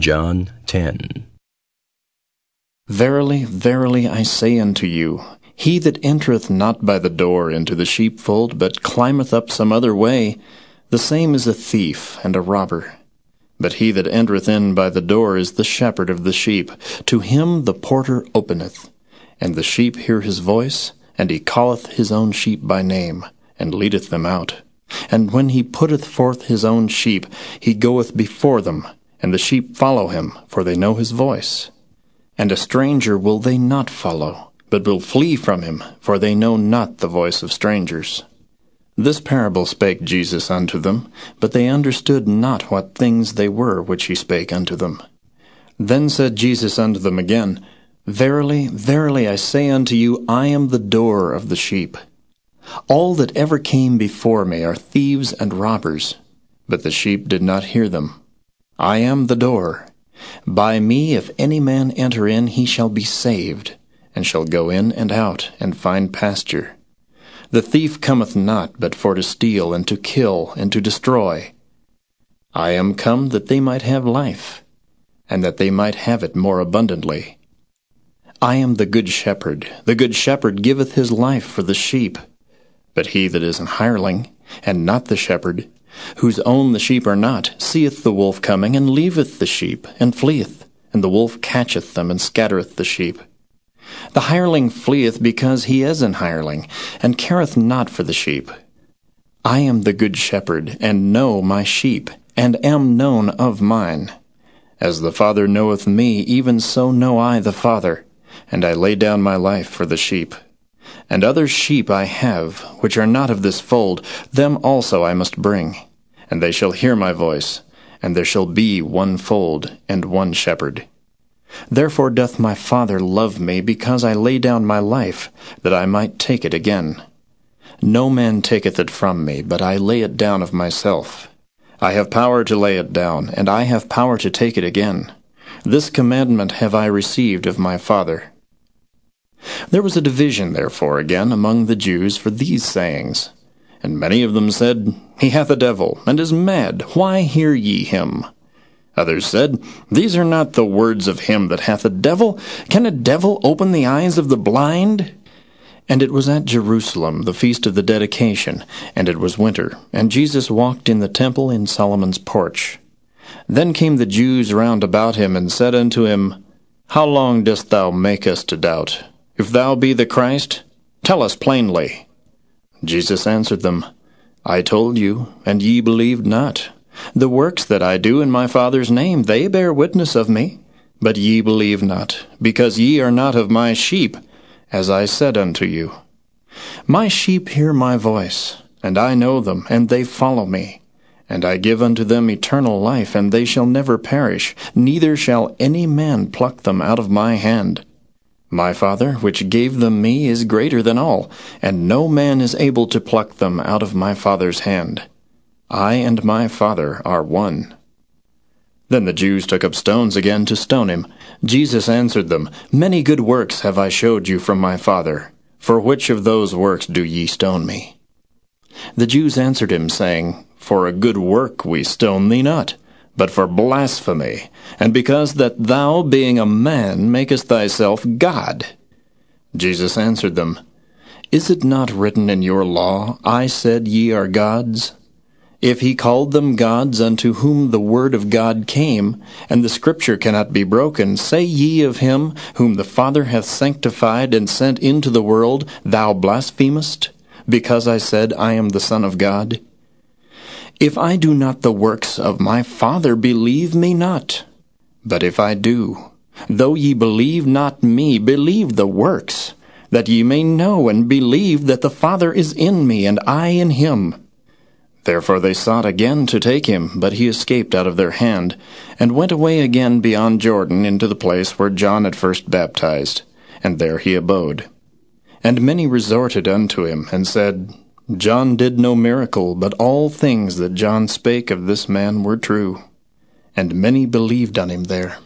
John 10. Verily, verily, I say unto you, he that entereth not by the door into the sheepfold, but climbeth up some other way, the same is a thief and a robber. But he that entereth in by the door is the shepherd of the sheep. To him the porter openeth. And the sheep hear his voice, and he calleth his own sheep by name, and leadeth them out. And when he putteth forth his own sheep, he goeth before them, and the sheep follow him, for they know his voice. And a stranger will they not follow, but will flee from him, for they know not the voice of strangers. This parable spake Jesus unto them, but they understood not what things they were which he spake unto them. Then said Jesus unto them again, Verily, verily, I say unto you, I am the door of the sheep. All that ever came before me are thieves and robbers, but the sheep did not hear them. I am the door. By me if any man enter in, he shall be saved, and shall go in and out, and find pasture. The thief cometh not but for to steal, and to kill, and to destroy. I am come that they might have life, and that they might have it more abundantly. I am the good shepherd. The good shepherd giveth his life for the sheep. But he that is an hireling, and not the shepherd, whose own the sheep are not, seeth the wolf coming, and leaveth the sheep, and fleeth, and the wolf catcheth them, and scattereth the sheep. The hireling fleeth because he is an hireling, and careth not for the sheep. I am the good shepherd, and know my sheep, and am known of mine. As the Father knoweth me, even so know I the Father, and I lay down my life for the sheep. And other sheep I have, which are not of this fold, them also I must bring. And they shall hear my voice, and there shall be one fold and one shepherd. Therefore doth my Father love me, because I lay down my life, that I might take it again. No man taketh it from me, but I lay it down of myself. I have power to lay it down, and I have power to take it again. This commandment have I received of my Father. There was a division, therefore, again among the Jews for these sayings. And many of them said, He hath a devil, and is mad. Why hear ye him? Others said, These are not the words of him that hath a devil. Can a devil open the eyes of the blind? And it was at Jerusalem, the feast of the dedication, and it was winter, and Jesus walked in the temple in Solomon's porch. Then came the Jews round about him, and said unto him, How long dost thou make us to doubt? If thou be the Christ, tell us plainly. Jesus answered them, I told you, and ye believed not. The works that I do in my Father's name, they bear witness of me. But ye believe not, because ye are not of my sheep, as I said unto you. My sheep hear my voice, and I know them, and they follow me. And I give unto them eternal life, and they shall never perish, neither shall any man pluck them out of my hand. My Father, which gave them me, is greater than all, and no man is able to pluck them out of my Father's hand. I and my Father are one. Then the Jews took up stones again to stone him. Jesus answered them, Many good works have I showed you from my Father. For which of those works do ye stone me? The Jews answered him, saying, For a good work we stone thee not but for blasphemy, and because that thou, being a man, makest thyself God. Jesus answered them, Is it not written in your law, I said ye are gods? If he called them gods unto whom the word of God came, and the scripture cannot be broken, say ye of him whom the Father hath sanctified and sent into the world, Thou blasphemest, because I said, I am the Son of God? If I do not the works of my Father, believe me not. But if I do, though ye believe not me, believe the works, that ye may know and believe that the Father is in me, and I in him. Therefore they sought again to take him, but he escaped out of their hand, and went away again beyond Jordan into the place where John had first baptized, and there he abode. And many resorted unto him, and said, John did no miracle, but all things that John spake of this man were true. And many believed on him there.